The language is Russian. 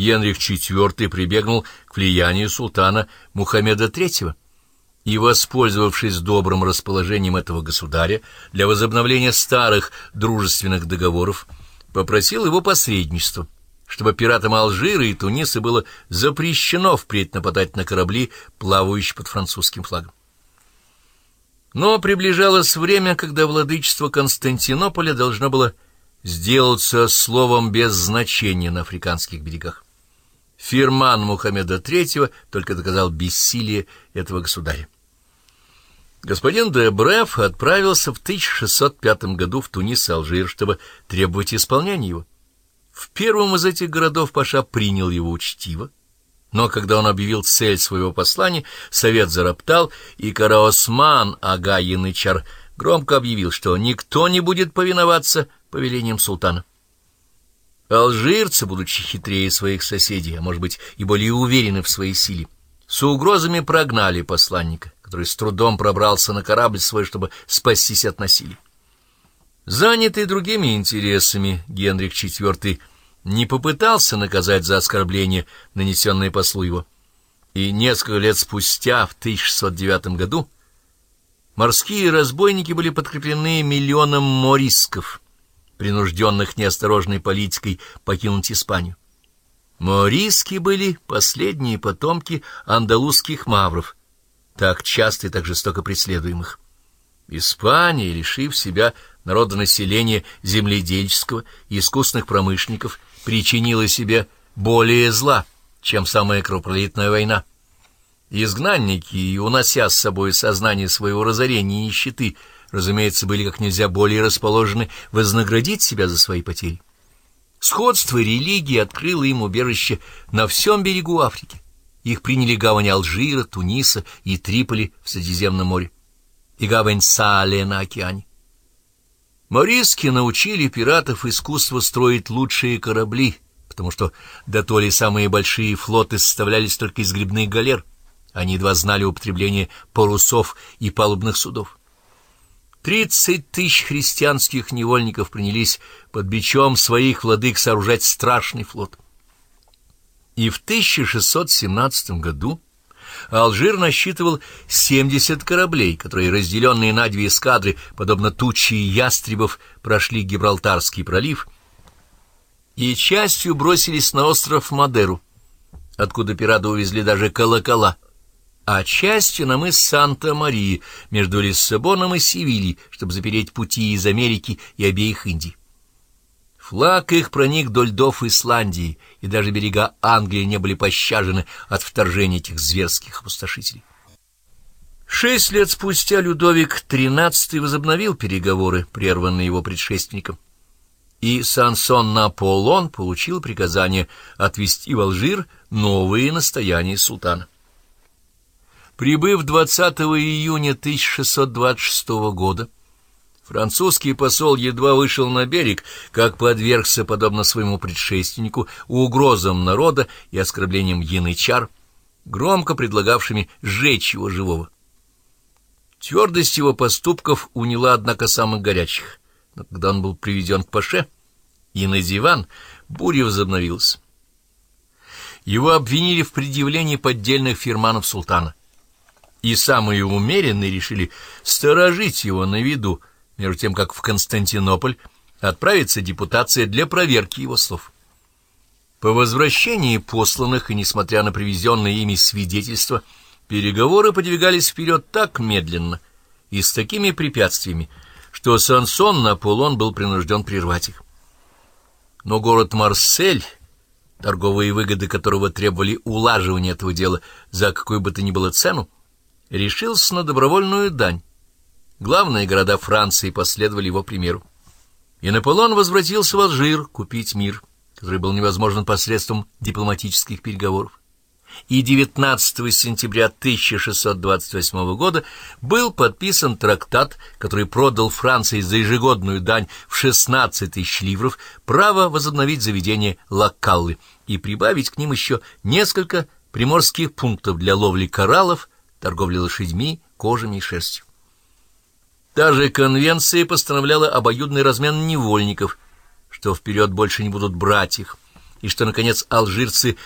Генрих IV прибегнул к влиянию султана Мухаммеда III и, воспользовавшись добрым расположением этого государя для возобновления старых дружественных договоров, попросил его посредничества, чтобы пиратам Алжира и Туниса было запрещено впредь нападать на корабли, плавающие под французским флагом. Но приближалось время, когда владычество Константинополя должно было сделаться словом без значения на африканских берегах. Фирман Мухаммеда III только доказал бессилие этого государя. Господин де Бреф отправился в 1605 году в Тунис и Алжир, чтобы требовать исполнения его. В первом из этих городов Паша принял его учтиво, но когда он объявил цель своего послания, совет зароптал, и Караосман Ага Янычар громко объявил, что никто не будет повиноваться повелениям султана. Алжирцы, будучи хитрее своих соседей, а может быть и более уверены в своей силе, с угрозами прогнали посланника, который с трудом пробрался на корабль свой, чтобы спастись от насилия. Занятый другими интересами, Генрих IV не попытался наказать за оскорбление, нанесенное послу его, и несколько лет спустя, в 1609 году, морские разбойники были подкреплены миллионом морисков — принужденных неосторожной политикой покинуть Испанию. Мориски были последние потомки андалузских мавров, так часто и так жестоко преследуемых. Испания, лишив себя народонаселения земледельческого и искусных промышленников, причинила себе более зла, чем самая кровопролитная война. Изгнанники, унося с собой сознание своего разорения и нищеты, разумеется, были как нельзя более расположены вознаградить себя за свои потери. Сходство религии открыло им убежище на всем берегу Африки. Их приняли гавань Алжира, Туниса и Триполи в Средиземном море, и гавань Сале на океане. Мориски научили пиратов искусство строить лучшие корабли, потому что до то ли самые большие флоты составлялись только из грибных галер, они едва знали употребление парусов и палубных судов. Тридцать тысяч христианских невольников принялись под бичом своих владык сооружать страшный флот. И в 1617 году Алжир насчитывал 70 кораблей, которые, разделенные на две эскадры, подобно тучи ястребов, прошли Гибралтарский пролив и частью бросились на остров Мадеру, откуда пираты увезли даже колокола — а частью на мыс Санта-Марии между Лиссабоном и Севильей, чтобы запереть пути из Америки и обеих Индий. Флаг их проник вдоль льдов Исландии, и даже берега Англии не были пощажены от вторжения этих зверских опустошителей. Шесть лет спустя Людовик XIII возобновил переговоры, прерванные его предшественником, и Сансон Наполон получил приказание отвести в Алжир новые настояния султана. Прибыв 20 июня 1626 года, французский посол едва вышел на берег, как подвергся, подобно своему предшественнику, угрозам народа и оскорблениям янычар, громко предлагавшими сжечь его живого. Твердость его поступков уняла, однако, самых горячих. Но когда он был приведен к Паше и на диван, буря возобновилась. Его обвинили в предъявлении поддельных фирманов султана и самые умеренные решили сторожить его на виду, между тем как в Константинополь отправится депутация для проверки его слов. По возвращении посланных и несмотря на привезенные ими свидетельства, переговоры подвигались вперед так медленно и с такими препятствиями, что Сансон Наполон был принужден прервать их. Но город Марсель, торговые выгоды которого требовали улаживания этого дела за какую бы то ни было цену, решился на добровольную дань. Главные города Франции последовали его примеру. И Наполеон возвратился в Алжир купить мир, который был невозможен посредством дипломатических переговоров. И 19 сентября 1628 года был подписан трактат, который продал Франции за ежегодную дань в 16 тысяч ливров право возобновить заведение Лакаллы и прибавить к ним еще несколько приморских пунктов для ловли кораллов, торговли лошадьми, кожами и шерстью. Та же конвенция постановляла обоюдный размен невольников, что вперед больше не будут брать их, и что, наконец, алжирцы